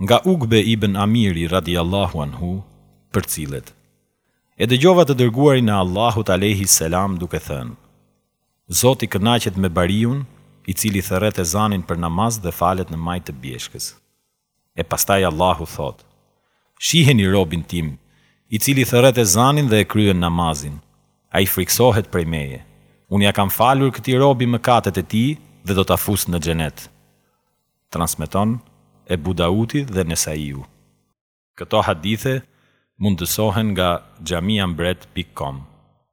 Nga Ukbe ibn Amiri radijallahu anhu përcillet, E dëgjova të Dërguarin e Allahut alejhi selam duke thënë, Zoti kënaqet me bariun, i cili thërret ezanin për namaz dhe falet në majë të bjeshkës. E pastaj Allahu thotë, Shiheni robin tim, i cili thërret ezanin dhe e kryen namazin, ai frikësohet prej meje, unë ia kam falur këtij robi mëkatet e tij dhe do ta fus në xhenet. transmeton Ebu Davudi dhe Nesaiu. Këto hadithe mundësohen nga Xhamia Mbret pikë kom.